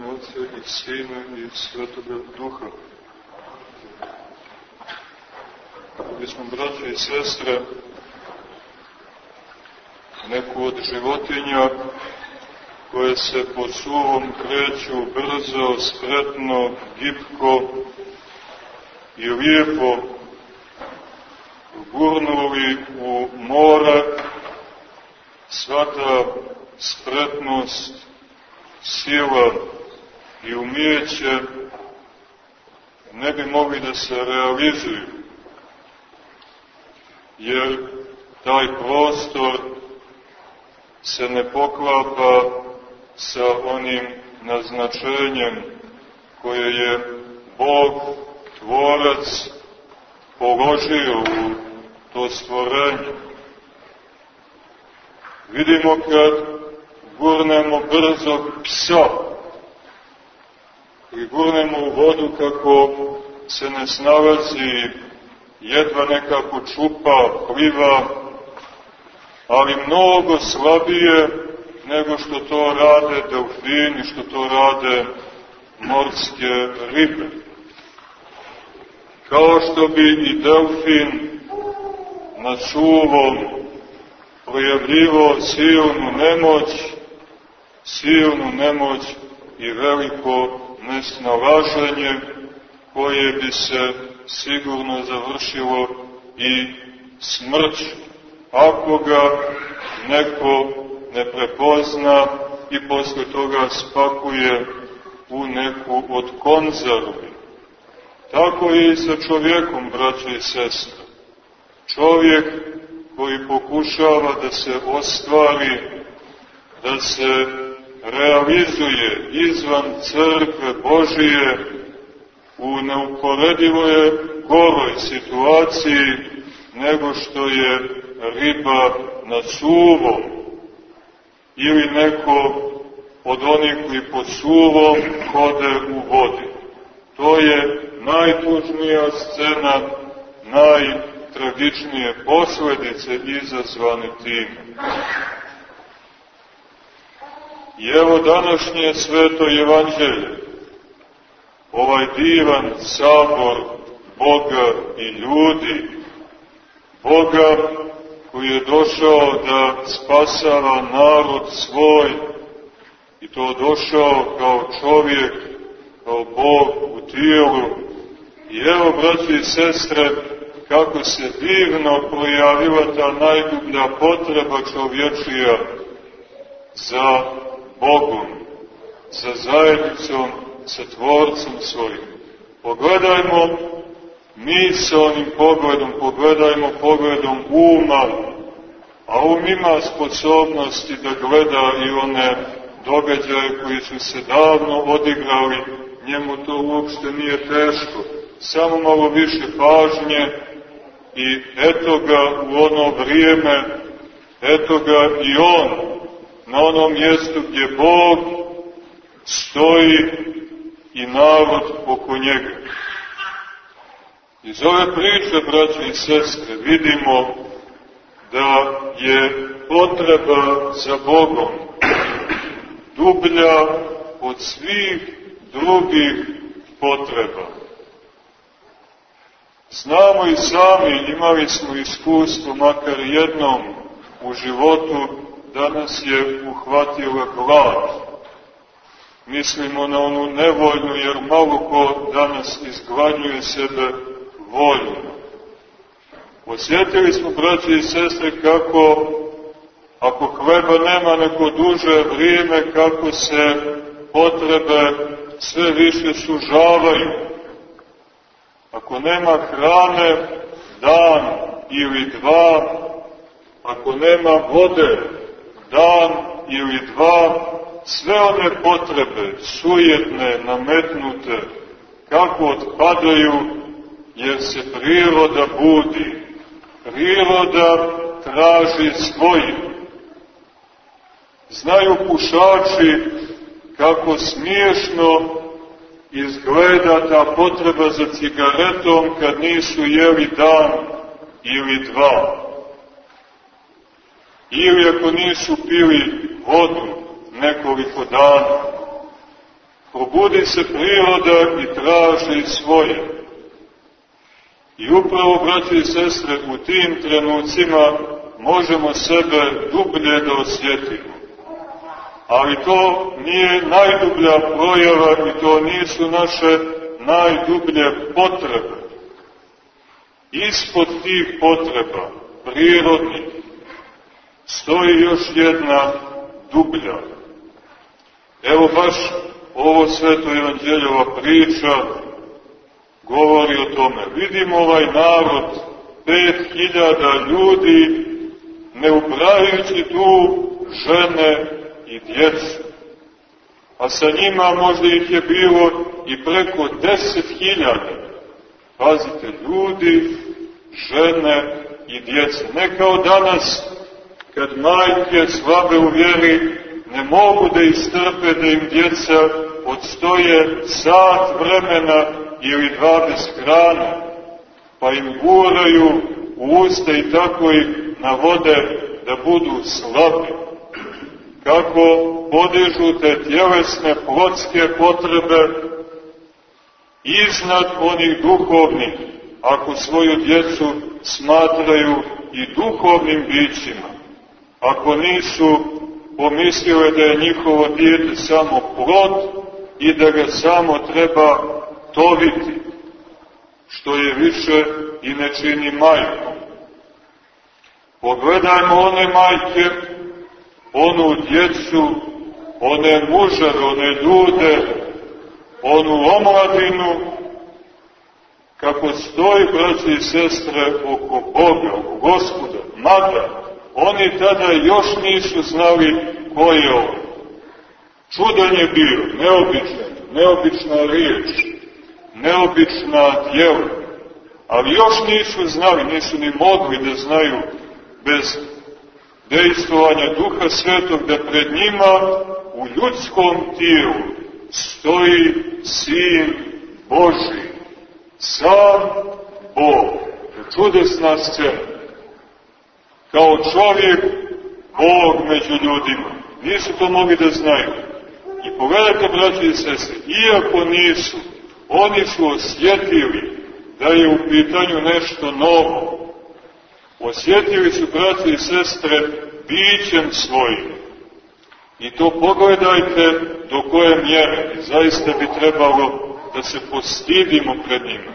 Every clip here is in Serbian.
ime Otca i Sina i Svetoga Duha. Gdje smo, braće i sestre, neku od životinja koje se po suvom kreću brzo, spretno, gipko i lijepo gurnuli u more, svata spretnost, sila i umijeće ne bi mogli da se realizuju, jer taj prostor se ne poklapa sa onim naznačenjem koje je Bog, Tvorac, položio u to stvorenje. Vidimo kad gurnemo brzog psa i gurnemo u vodu kako se ne snalazi, jedva nekako čupa, pliva, ali mnogo slabije nego što to rade delfini, što to rade morske ribe. Kao što bi i delfin na suvom projavljivo silnu nemoć, silnu nemoć i veliko nesnalaženje koje bi se sigurno završilo i smrć ako ga neko ne prepozna i posle toga spakuje u neku od konzervi. Tako i sa čovjekom, braće i sestre. Čovjek koji pokušava da se ostvari, da se realizuje izvan crkve Božije u neuporedivoj goroj situaciji nego što je riba na suvom ili neko od onih koji po suvom hode u vodi. To je najtužnija scena, najtragičnije posledice izazvane tim. I evo današnje sveto evanđelje, ovaj divan sabor Boga i ljudi, Boga koji je došao da spasava narod svoj. I to došao kao čovjek, kao Bog u tijelu. I evo, braći i sestre, kako se divno projavila ta najdublja potreba čovječija za Bogom, sa zajednicom, sa Tvorcom svojim. Pogledajmo mi sa onim pogledom, pogledajmo pogledom uma, a um ima sposobnosti da gleda i one događaje koji su se davno odigrali, njemu to uopšte nije teško, samo malo više pažnje i eto ga u ono vrijeme, eto ga i on na onom mjestu gdje Bog stoji i narod oko njega. Iz ove priče, braće i sestre, vidimo da je potreba za Bogom dublja od svih drugih potreba. Znamo i sami, imali smo iskustvo, makar jednom u životu, danas je uhvatila glad. Mislimo na onu nevoljnu, jer malo ko danas izgladnjuje sebe voljno. Osjetili smo, braći i sestre, kako ako hleba nema neko duže vrijeme, kako se potrebe sve više sužavaju. Ako nema hrane, dan ili dva, ako nema vode, dan ili dva, sve one potrebe, sujetne, nametnute, kako odpadaju, jer se priroda budi. Priroda traži svoje. Znaju pušači kako smiješno izgleda ta potreba za cigaretom kad nisu jeli dan ili dva ili ako nisu pili vodu nekoliko dana. Probudi se priroda i traži svoje. I upravo, braći i sestre, u tim trenucima možemo sebe dublje da osjetimo. Ali to nije najdublja projava i to nisu naše najdublje potrebe. Ispod tih potreba, prirodnih, stoji još jedna dublja. Evo baš ovo sveto evanđeljova priča govori o tome. Vidimo ovaj narod, pet hiljada ljudi, ne ubrajući tu žene i djecu. A sa njima možda ih je bilo i preko deset hiljada. Pazite, ljudi, žene i djece. Ne kao danas, kad majke slabe u vjeri ne mogu da istrpe da im djeca odstoje sat vremena ili dva bez hrane, pa im guraju u usta i tako ih navode da budu slabi. Kako podižu te tjelesne plotske potrebe iznad onih duhovnih, ako svoju djecu smatraju i duhovnim bićima. Ako nisu pomislile da je njihovo dijete samo plod i da ga samo treba toviti, što je više i ne čini majkom. Pogledajmo one majke, onu djecu, one mužare, one ljude, onu omladinu, kako stoji, braći i sestre, oko Boga, oko Gospoda, mada oni tada još nisu znali ko je ovo. Čudan je bio, neobičan, neobična riječ, neobična djela, ali još nisu znali, nisu ni mogli da znaju bez dejstvovanja Duha Svetog da pred njima u ljudskom tijelu stoji Sin Boži, sam Bog. Čudesna scena. Kao čovjek, Bog među ljudima. Nisu to mogli da znaju. I pogledajte, braći i sese, iako nisu, oni su osjetili da je u pitanju nešto novo. Osjetili su, braći i sestre, bićem svojim. I to pogledajte do koje mjere. I zaista bi trebalo da se postidimo pred njima.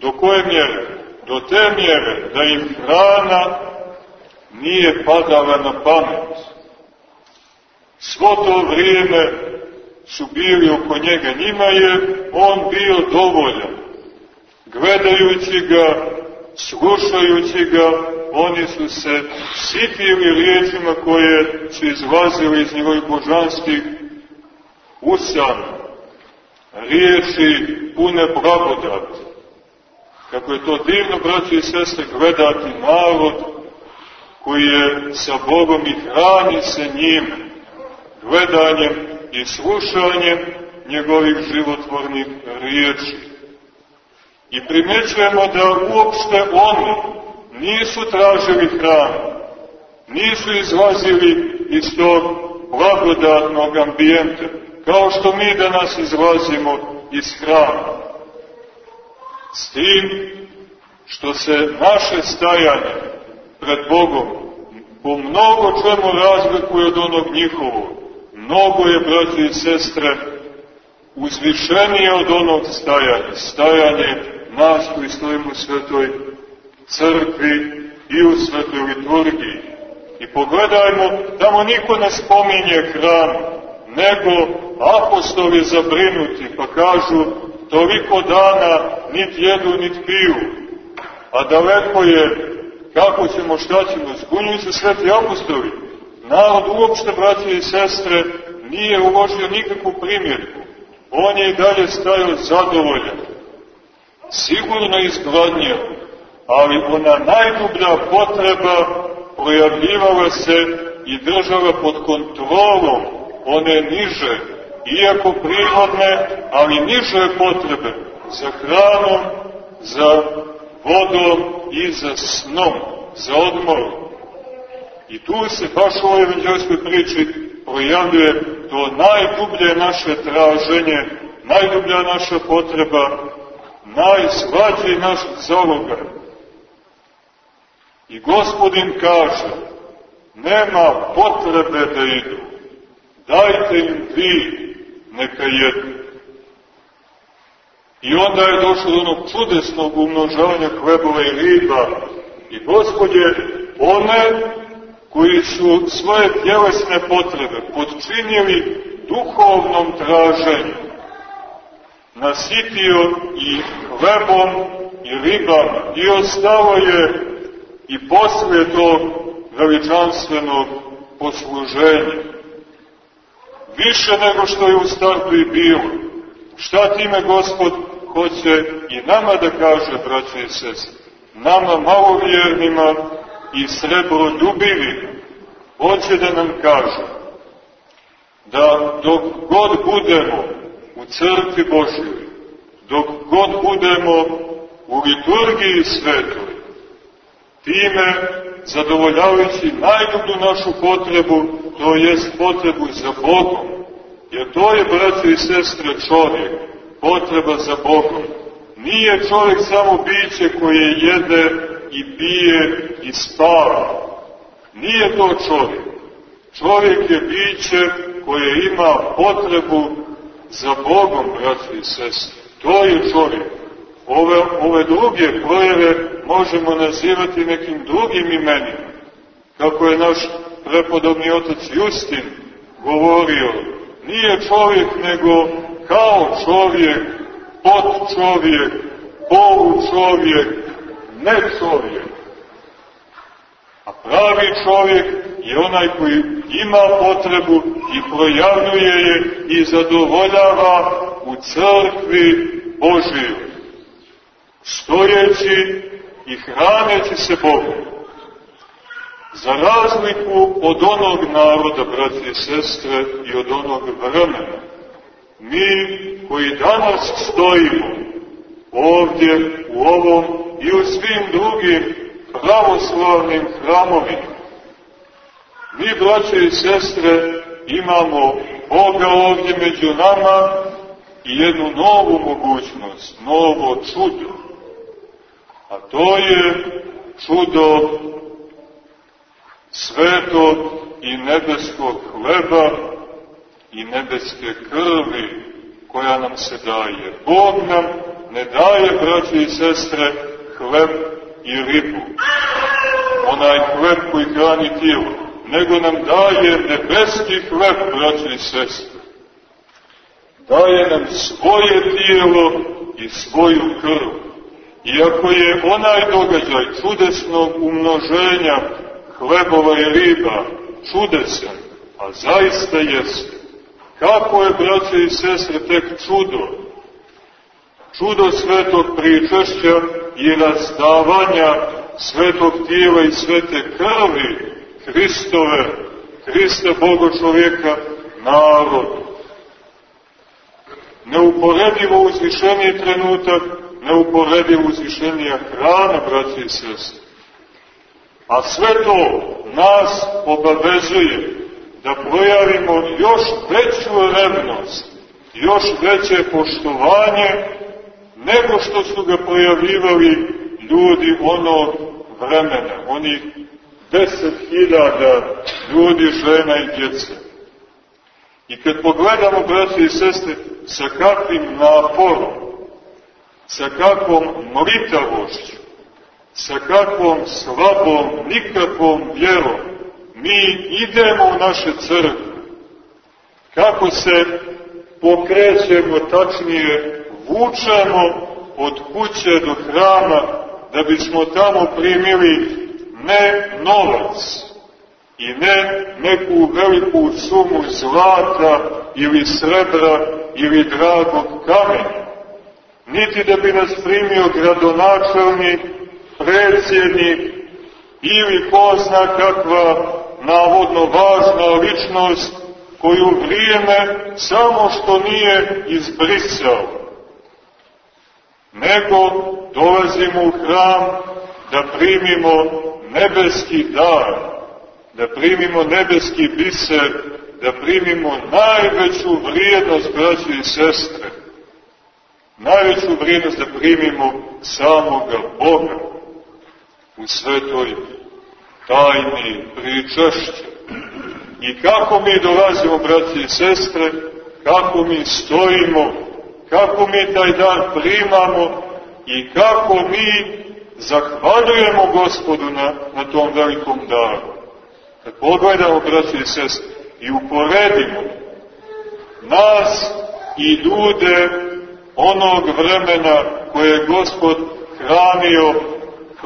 Do koje mjere? Do te mjere da im hrana nije padala na pamet. Svo to vrijeme su bili oko njega. Njima je on bio dovoljan. Gledajući ga, slušajući ga, oni su se sitili riječima koje su izlazili iz njegovih božanskih usana. Riječi pune blagodati. Kako je to divno, braći i sestre, gledati narod koji je sa Bogom i hrani se njime, gledanjem i slušanjem njegovih životvornih riječi. I primećujemo da uopšte oni nisu tražili hranu, nisu izlazili iz tog blagodatnog ambijenta, kao što mi danas izlazimo iz hrana. S tim što se naše stajanje pred Bogom po mnogo čemu razlikuje od onog njihovog, mnogo je, braći i sestre, uzvišenije od onog stajanja. Stajanje nas koji stojimo u svetoj crkvi i u svetoj liturgiji. I pogledajmo, tamo niko ne spominje hranu, nego apostoli zabrinuti, pa kažu, toliko dana niti jedu, niti piju, a daleko je, kako ćemo, šta ćemo, zbunjuju se sveti apostoli, narod uopšte, braće i sestre, nije uložio nikakvu primjerku. On je i dalje stajao zadovoljan. Sigurno izgladnio, ali ona najdublja potreba projavljivala se i držala pod kontrolom one niže, iako prirodne, ali niže potrebe za hranom, za vodom i za snom, za odmorom. I tu se baš u ovoj evanđelskoj priči projavljuje to najdublje naše traženje, najdublja naša potreba, najslađi naš zalogaj. I gospodin kaže, nema potrebe da idu, dajte im vi, neka jedu. I onda je došlo do onog čudesnog umnožavanja hlebova i riba. I gospod je one koji su svoje tjelesne potrebe podčinili duhovnom traženju, nasitio i hlebom i ribama i ostalo je i posle tog veličanstvenog posluženja. Više nego što je u startu i bilo. Šta time gospod hoće i nama da kaže, braće i sestre? Nama malovjernima i srebroljubivima hoće da nam kaže da dok god budemo u crkvi Božjoj, dok god budemo u liturgiji svetoj, time zadovoljavajući najdublju našu potrebu, to jest potrebu za Bogom. Jer to je, braće i sestre, čovjek, potreba za Bogom. Nije čovjek samo biće koje jede i pije i spava. Nije to čovjek. Čovjek je biće koje ima potrebu za Bogom, braći i sestre. To je čovjek. Ove, ove druge projeve možemo nazivati nekim drugim imenima. Kako je naš prepodobni otac Justin govorio, nije čovjek nego kao čovjek, pod čovjek, polu čovjek, ne čovjek. A pravi čovjek je onaj koji ima potrebu i projavljuje je i zadovoljava u crkvi Božiju, stojeći i hraneći se Bogom. Za razliku od onog naroda, braći i sestre, i od onog vremena, mi koji danas stojimo ovdje u ovom i u svim drugim pravoslavnim hramovima, mi, braće i sestre, imamo Boga ovdje među nama i jednu novu mogućnost, novo čudo. A to je čudo svetog i nebeskog hleba i nebeske krvi koja nam se daje. Bog nam ne daje, braći i sestre, hleb i ribu, onaj hleb koji hrani tijelo, nego nam daje nebeski hleb, braći i sestre. Daje nam svoje tijelo i svoju krv. Iako je onaj događaj čudesnog umnoženja hlebova i riba čudesan, a zaista jeste, Kako je, braće i sestre, tek čudo? Čudo svetog pričešća i razdavanja svetog tijela i svete krvi Hristove, Hrista Boga čovjeka, narodu. Neuporedivo uzvišeniji trenutak, neuporedivo uzvišenija hrana, braće i sestre. A sve to nas obavezuje da projavimo još veću revnost, još veće poštovanje nego što su ga projavivali ljudi onog vremena, onih deset hiljada ljudi, žena i djece. I kad pogledamo, braći i sestre, sa kakvim naporom, sa kakvom mritavošću, sa kakvom slabom, nikakvom vjerom, mi idemo u naše crkve, kako se pokrećemo, tačnije vučemo od kuće do hrama, da bismo tamo primili ne novac i ne neku veliku sumu zlata ili srebra ili dragog kamenja, niti da bi nas primio gradonačelnik, predsjednik ili ko zna kakva navodno važna ličnost koju vrijeme samo što nije izbrisao. Nego dolazimo u hram da primimo nebeski dar, da primimo nebeski biser da primimo najveću vrijednost, braće i sestre. Najveću vrijednost da primimo samoga Boga u svetoj tajni pričašće. I kako mi dolazimo, braće i sestre, kako mi stojimo, kako mi taj dan primamo i kako mi zahvaljujemo gospodu na, na tom velikom daru. Kad pogledamo, braći i sestre, i uporedimo nas i ljude onog vremena koje je gospod hranio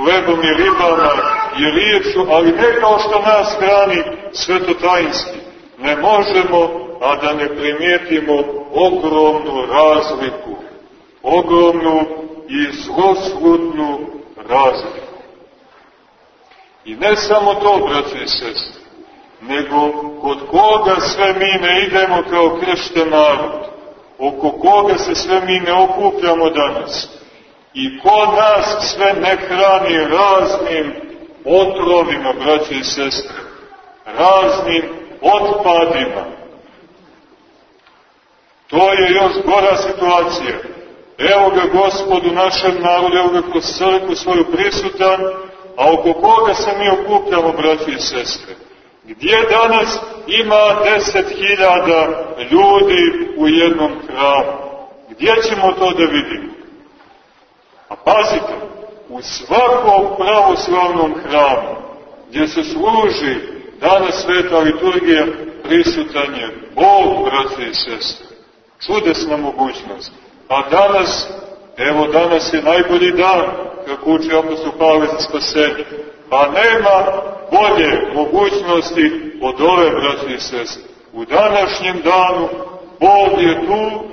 hlebom i ribama i riječu, ali ne kao što nas hrani svetotajinski. Ne možemo, a da ne primijetimo ogromnu razliku, ogromnu i zloslutnu razliku. I ne samo to, braće i sestre, nego kod koga sve mi ne idemo kao kršten narod, oko koga se sve mi ne okupljamo danas, i ko nas sve ne hrani raznim otrovima, braće i sestre, raznim otpadima. To je još gora situacija. Evo ga gospod u našem narodu, evo ga kroz crku svoju prisutan, a oko koga se mi okupljamo, braći i sestre? Gdje danas ima deset hiljada ljudi u jednom hramu? Gdje ćemo to da vidimo? A pazite, u svakom pravoslavnom hramu, gdje se služi danas sveta liturgija, prisutan je Bog, braći i sestre. Čudesna mogućnost. A danas, evo danas je najbolji dan, kako uči apostol Pavle za spasenje. Pa nema bolje mogućnosti od ove, braći i sestre. U današnjem danu Bog je tu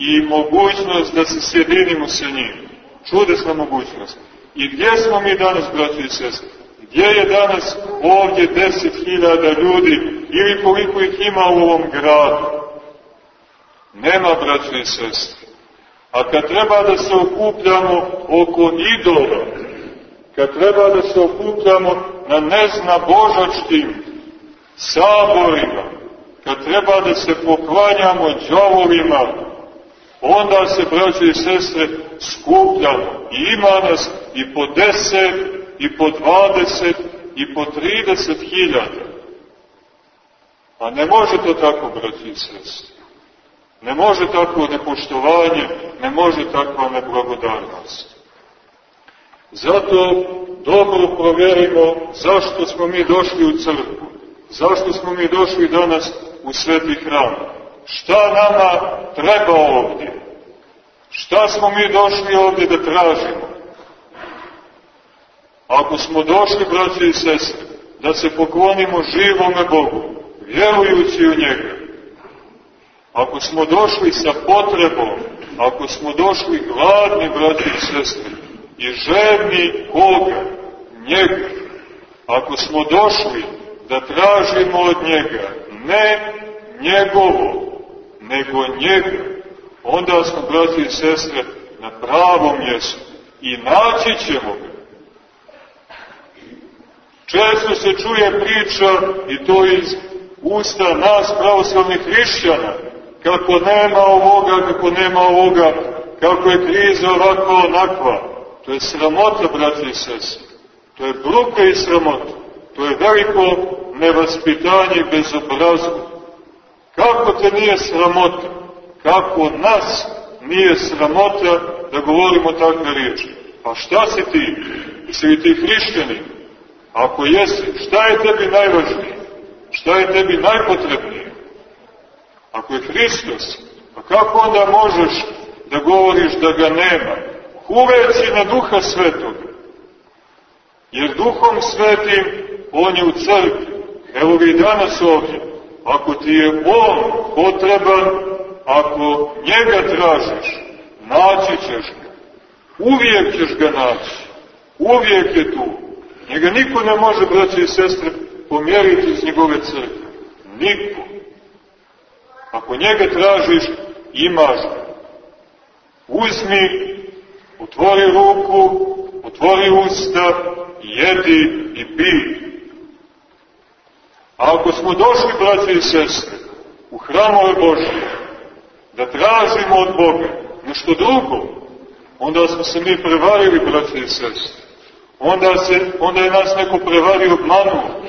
i mogućnost da se sjedinimo sa njim. Čudesna mogućnost. I gdje smo mi danas, braći i sestre? Gdje je danas ovdje deset hiljada ljudi ili koliko ih ima u ovom gradu? Nema, braći i sestre. A kad treba da se okupljamo oko idola, kad treba da se okupljamo na nezna božačkim saborima, kad treba da se poklanjamo džavovima, onda se, braće i sestre, skupljamo. I ima nas i po deset, i po dvadeset, i po trideset hiljada. A ne može to tako, braće i sestre. Ne može tako nepoštovanje, ne može takva neblagodarnost. Zato dobro proverimo zašto smo mi došli u crkvu, zašto smo mi došli danas u sveti hram. Šta nama treba ovdje? Šta smo mi došli ovdje da tražimo? Ako smo došli, braći i sestre, da se poklonimo živome Bogu, vjerujući u njega, ako smo došli sa potrebom, ako smo došli gladni, braći i sestre, i žedni koga? Njega. Ako smo došli da tražimo od njega ne njegovo, nego njega, onda smo, braći i sestre, na pravom mjestu i naći ćemo ga. Često se čuje priča, i to iz usta nas pravoslavnih hrišćana, kako nema ovoga, kako nema ovoga, kako je kriza ovakva onakva. To je sramota, braći i sese. To je bruka i sramota. To je veliko nevaspitanje bezobrazno. Kako te nije sramota? Kako nas nije sramota da govorimo takve riječi? Pa šta si ti? Si li ti hrišćani? Ako jesi, šta je tebi najvažnije? Šta je tebi najpotrebnije? Ako je Hristos, pa kako onda možeš da govoriš da ga nema? Uveci na duha svetog. Jer duhom svetim on je u crkvi. Evo ga i danas ovdje. Ako ti je on potreban, ako njega tražiš, naći ćeš ga. Uvijek ćeš ga naći. Uvijek je tu. Njega niko ne može, braće i sestre, pomjeriti iz njegove crkve. Niko. Ako njega tražiš, imaš ga. Uzmi, otvori ruku, otvori usta, jedi i pi. A ako smo došli, braće i sestre, u hramove Božje, da tražimo od Boga nešto drugo, onda smo se mi prevarili, braće i sestre. Onda, se, onda je nas neko prevario obmanuo.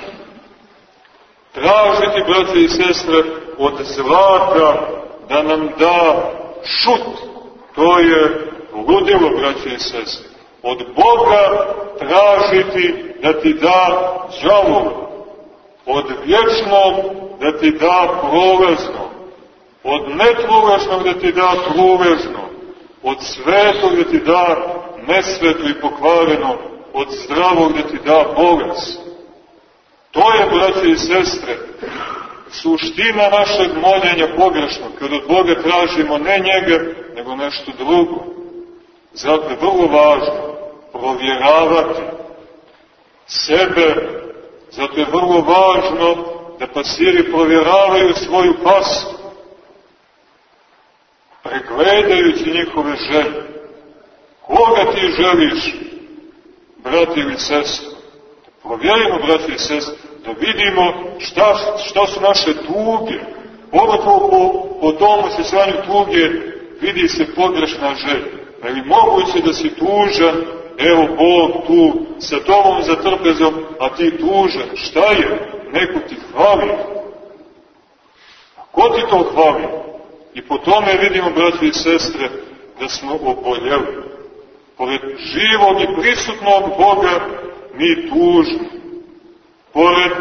Tražiti, braće i sestre, od zlata da nam da šut, to je ludilo, braće i sestre. Od Boga tražiti da ti da džavu, od vječnog da ti da prolazno, od netrulešnog da ti da truležno, od svetog da ti da nesveto i pokvareno, od zdravog da ti da bolest. To je, braće i sestre, suština našeg moljenja pogrešno, kada od Boga tražimo ne njega, nego nešto drugo. Zato je vrlo važno provjeravati sebe, zato je vrlo važno da pasiri provjeravaju svoju pastu, pregledajući njihove želje. Koga ti želiš, brati ili sestru? Provjerimo, brati i sestru, da vidimo šta, šta su naše tuge. Pogotovo po, po tomu se svanju tuge vidi se pogrešna želja. Ali moguće da si tužan, evo Bog tu sa tobom za trpezom, a ti tužan. Šta je? Neko ti hvali. A ko ti to hvali? I po tome vidimo, braći i sestre, da smo oboljeli. Pored živog i prisutnog Boga mi tužni. Pored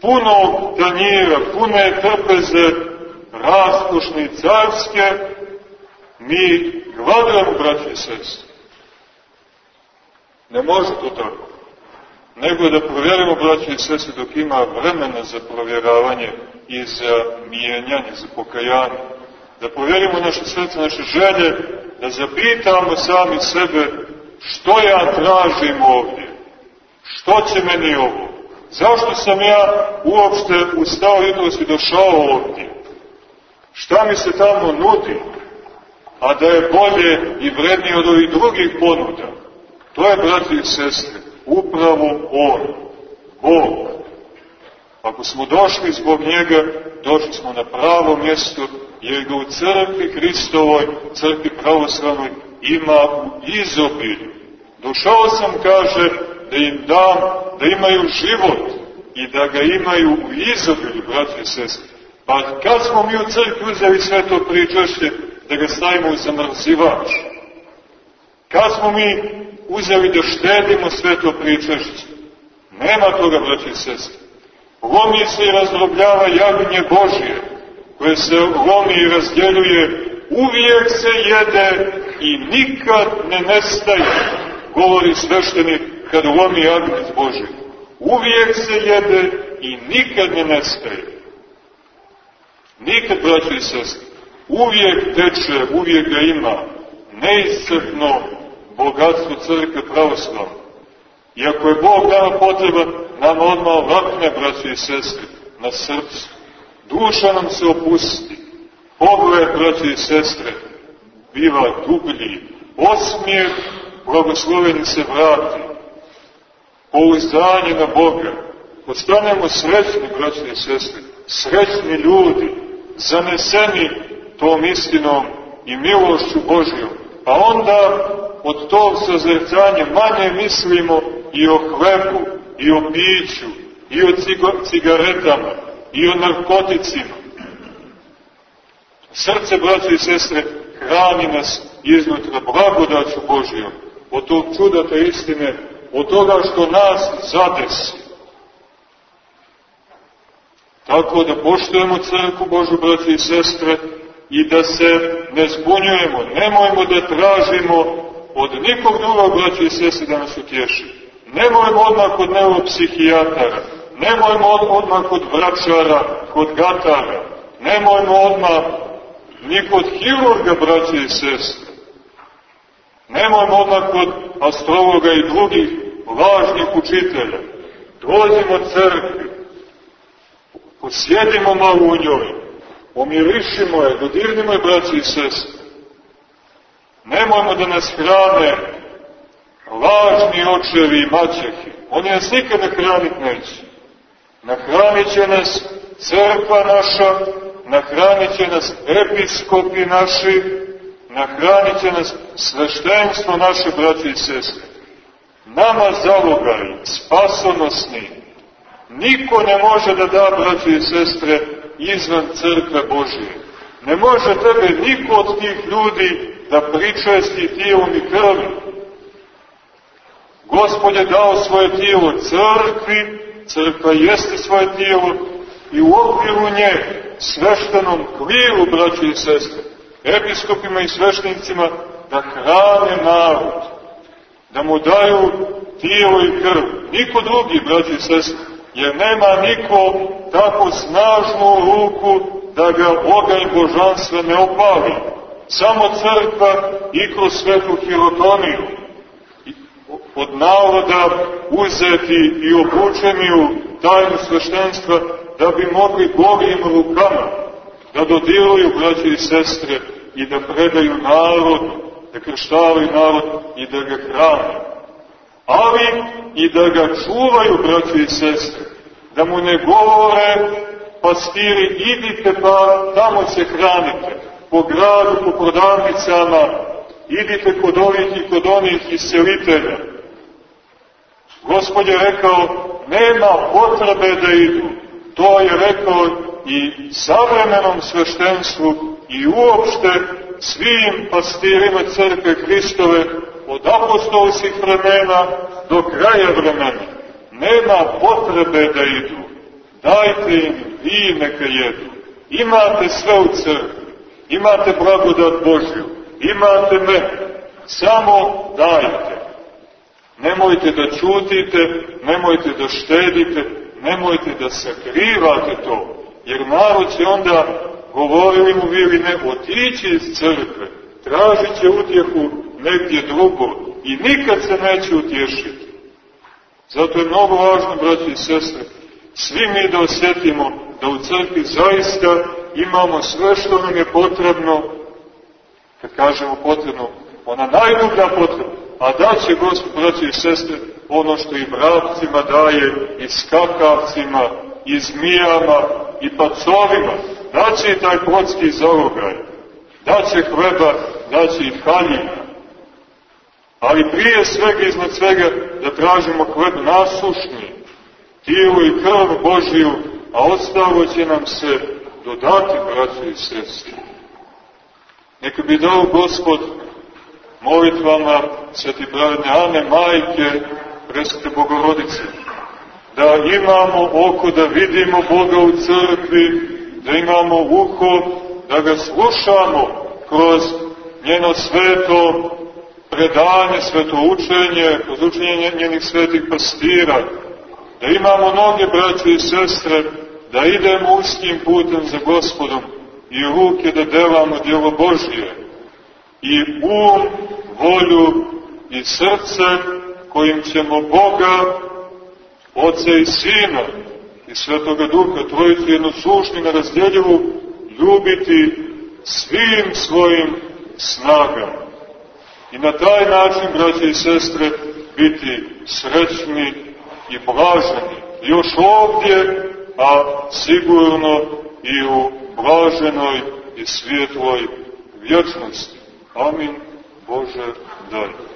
punog tanjira, pune trpeze, raskošne i carske, mi gladujemo, braći i sestre. Ne može to tako. Nego da provjerimo, braći i sestre, dok ima vremena za provjeravanje i za mijenjanje, za pokajanje. Da provjerimo naše srce, naše želje, da zapitamo sami sebe što ja tražim ovdje, što će meni ovo, zašto sam ja uopšte ustao jutros i došao ovdje, šta mi se tamo nudi, a da je bolje i vrednije od ovih drugih ponuda. To je, braći i sestre, upravo On, Bog. Ako smo došli zbog njega, došli smo na pravo mjesto, jer ga u crkvi Hristovoj, crkvi pravoslavnoj, ima u izobilju. Došao sam, kaže, da im dam, da imaju život i da ga imaju u izobilju, braći i sestri. Pa kad smo mi u crkvi uzeli sve to pričašće, da ga stavimo u zamrzivač? Kad smo mi uzeli da štedimo sve to pričašće? Nema toga, braći i sestri. Lomi se i razdrobljava jagnje Božije, koje se lomi i razdjeljuje, uvijek se jede i nikad ne nestaje, govori sveštenik kad lomi jagnjec Božije. Uvijek se jede i nikad ne nestaje. Nikad, braći i sestri, uvijek teče, uvijek ga ima, neiscrpno bogatstvo crkve pravoslavne. I ako je Bog nama potreban, nam odmah ovakne, braći i sestri, na srcu. Duša nam se opusti. Pogled, braći i sestre, biva dublji. Osmijeh blagosloveni se vrati. Pouzdanje na Boga. Postanemo srećni, braći i sestre, srećni ljudi, zaneseni tom istinom i milošću Božjom. Pa onda od tog sazrcanja manje mislimo i o hlebu, i o piću, i o cigaretama, i o narkoticima. Srce, braće i sestre, hrani nas iznutra blagodaću Božijom, od tog čudata istine, od toga što nas zadesi. Tako da poštujemo crku Božu, braće i sestre, i da se ne zbunjujemo, nemojmo da tražimo od nikog drugog, braće i sestre, da nas utješi. Nemojmo odmah kod neuropsihijatara, nemojmo odmah kod vračara, kod gatara, nemojmo odmah ni kod hirurga, braće i sestre. Nemojmo odmah kod astrologa i drugih važnih učitelja. Dođimo crkvi, posjedimo malo u njoj, omirišimo je, dodirnimo je, braći i sestre. Nemojmo da nas hrane lažni očevi i maćehi. Oni nas nikad ne hranit neće. Nahranit će nas crkva naša, nahranit će nas episkopi naši, nahranit će nas sveštenstvo naše braće i sestre. Nama zalogaj, spasonosni, niko ne može da da, braće i sestre, izvan crkve Božije. Ne može tebe niko od tih ljudi da pričesti tijelom i krvi. Gospod je dao svoje tijelo crkvi, crkva jeste svoje tijelo i u okviru nje sveštenom kliru, braći i sestre, episkopima i sveštenicima, da hrane narod, da mu daju tijelo i krv. Niko drugi, braći i sestre, jer nema niko tako snažnu ruku da ga oganj božanstva ne opali. Samo crkva i kroz svetu hirotoniju od naroda uzeti i obučeni u tajnu sveštenstva da bi mogli golim rukama da dodiruju braće i sestre i da predaju narodu, da krštavaju narod i da ga hrane. Ali i da ga čuvaju braće i sestre, da mu ne govore pastiri idite pa tamo se hranite, po gradu, po prodavnicama, idite kod ovih i kod onih iselitelja. Gospod je rekao, nema potrebe da idu, To je rekao i savremenom sveštenstvu i uopšte svim pastirima crkve Hristove od apostolskih vremena do kraja vremena. Nema potrebe da idu. Dajte im vi neka jedu. Imate sve u crkvi. Imate blagodat Božju. Imate me. Samo dajte. Nemojte da čutite, nemojte da štedite, nemojte da sakrivate to, jer narod će onda, govorili mu vi ne, otići iz crkve, tražit će utjehu negdje drugo i nikad se neće utješiti. Zato je mnogo važno, braći i sestre, svi mi da osjetimo da u crkvi zaista imamo sve što nam je potrebno, kad kažemo potrebno, ona najdublja potreba, a da će Gospod, braći i sestre, ono što i vrapcima daje, i skakavcima, i zmijama, i pacovima, daće i taj plotski zalogaj, daće hleba, daće i haljina. Ali prije svega, iznad svega, da tražimo hleb nasušni, tijelo i krv Božiju, a ostalo će nam se dodati, braći i sestri. Neka bi dao Gospod molitvama Sveti Pravne Ane, majke Presvete Bogorodice, da imamo oko da vidimo Boga u crkvi, da imamo uho da ga slušamo kroz njeno sveto predanje, sveto učenje, kroz učenje njenih svetih pastira, da imamo noge, braće i sestre, da idemo uskim putem za gospodom i ruke da delamo djelo Božije i um, volju i srce kojim ćemo Boga, Oca i Sina i Svetoga Duha, Trojicu jednosušni na razdjeljivu, ljubiti svim svojim snagama. I na taj način, braće i sestre, biti srećni i blaženi. Još ovdje, a sigurno i u blaženoj i svijetloj vječnosti. Amin. Bože, daj.